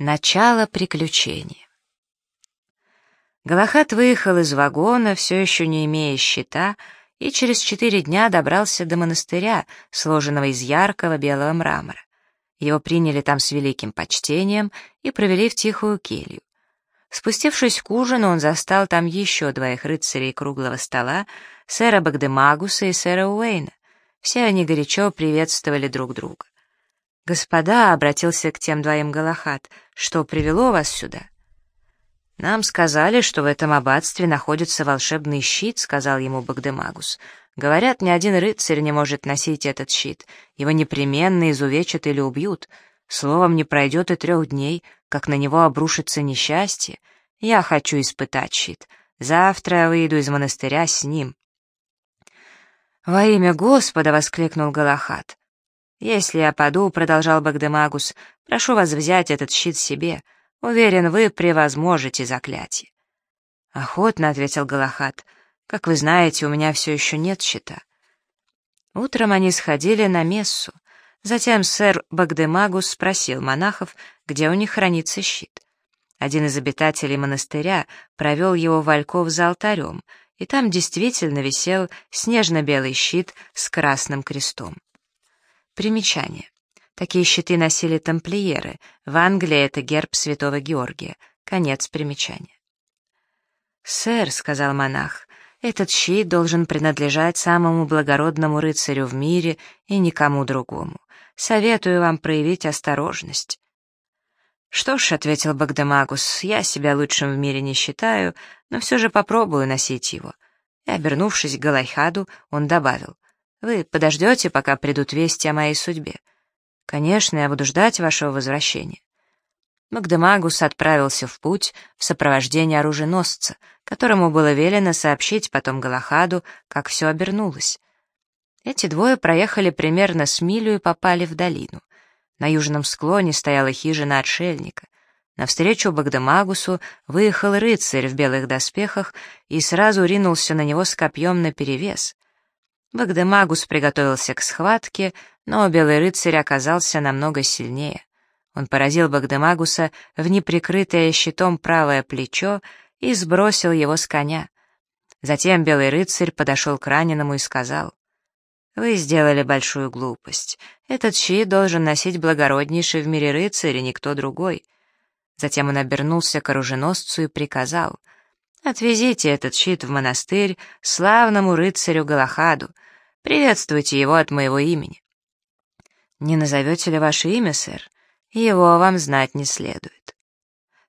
Начало приключения. Галахат выехал из вагона, все еще не имея щита, и через четыре дня добрался до монастыря, сложенного из яркого белого мрамора. Его приняли там с великим почтением и провели в тихую келью. Спустившись к ужину, он застал там еще двоих рыцарей круглого стола, сэра Багдемагуса и сэра Уэйна. Все они горячо приветствовали друг друга. «Господа», — обратился к тем двоим Галахат, — «что привело вас сюда?» «Нам сказали, что в этом аббатстве находится волшебный щит», — сказал ему Багдемагус. «Говорят, ни один рыцарь не может носить этот щит. Его непременно изувечат или убьют. Словом, не пройдет и трех дней, как на него обрушится несчастье. Я хочу испытать щит. Завтра я выйду из монастыря с ним». «Во имя Господа!» — воскликнул Галахат. «Если я паду», — продолжал Багдемагус, — «прошу вас взять этот щит себе. Уверен, вы превозможете заклятие». «Охотно», — ответил Галахат. «Как вы знаете, у меня все еще нет щита». Утром они сходили на мессу. Затем сэр Багдемагус спросил монахов, где у них хранится щит. Один из обитателей монастыря провел его в альков за алтарем, и там действительно висел снежно-белый щит с красным крестом. Примечание. Такие щиты носили тамплиеры. В Англии это герб святого Георгия. Конец примечания. «Сэр», — сказал монах, — «этот щит должен принадлежать самому благородному рыцарю в мире и никому другому. Советую вам проявить осторожность». «Что ж», — ответил Багдемагус, — «я себя лучшим в мире не считаю, но все же попробую носить его». И, обернувшись к Галайхаду, он добавил — вы подождете, пока придут вести о моей судьбе? Конечно, я буду ждать вашего возвращения. Магдемагус отправился в путь в сопровождении оруженосца, которому было велено сообщить потом Галахаду, как все обернулось. Эти двое проехали примерно с милю и попали в долину. На южном склоне стояла хижина отшельника. Навстречу Багдемагусу выехал рыцарь в белых доспехах и сразу ринулся на него с копьем наперевес. Багдемагус приготовился к схватке, но белый рыцарь оказался намного сильнее. Он поразил Багдемагуса в неприкрытое щитом правое плечо и сбросил его с коня. Затем белый рыцарь подошел к раненому и сказал, «Вы сделали большую глупость. Этот щит должен носить благороднейший в мире рыцарь и никто другой». Затем он обернулся к оруженосцу и приказал, Отвезите этот щит в монастырь славному рыцарю Галахаду. Приветствуйте его от моего имени. Не назовете ли ваше имя, сэр? Его вам знать не следует.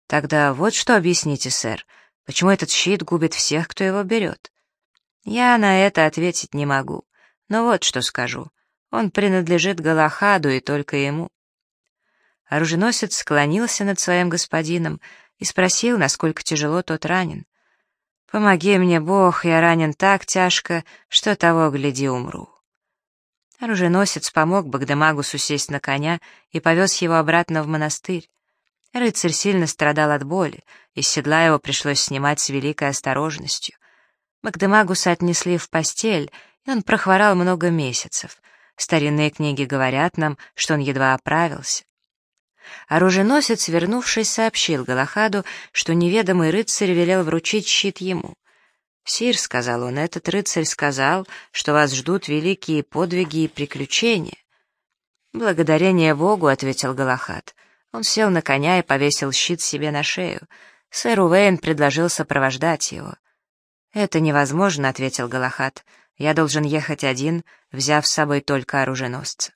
Тогда вот что объясните, сэр, почему этот щит губит всех, кто его берет? Я на это ответить не могу, но вот что скажу. Он принадлежит Галахаду и только ему. Оруженосец склонился над своим господином и спросил, насколько тяжело тот ранен. Помоги мне, Бог, я ранен так тяжко, что того, гляди, умру. Оруженосец помог Багдемагусу сесть на коня и повез его обратно в монастырь. Рыцарь сильно страдал от боли, из седла его пришлось снимать с великой осторожностью. Багдемагуса отнесли в постель, и он прохворал много месяцев. Старинные книги говорят нам, что он едва оправился. Оруженосец, вернувшись, сообщил Галахаду, что неведомый рыцарь велел вручить щит ему. «Сир», — сказал он, — «этот рыцарь сказал, что вас ждут великие подвиги и приключения». «Благодарение Богу», — ответил Галахад. Он сел на коня и повесил щит себе на шею. Сэр Уэйн предложил сопровождать его. «Это невозможно», — ответил Галахад. «Я должен ехать один, взяв с собой только оруженосца».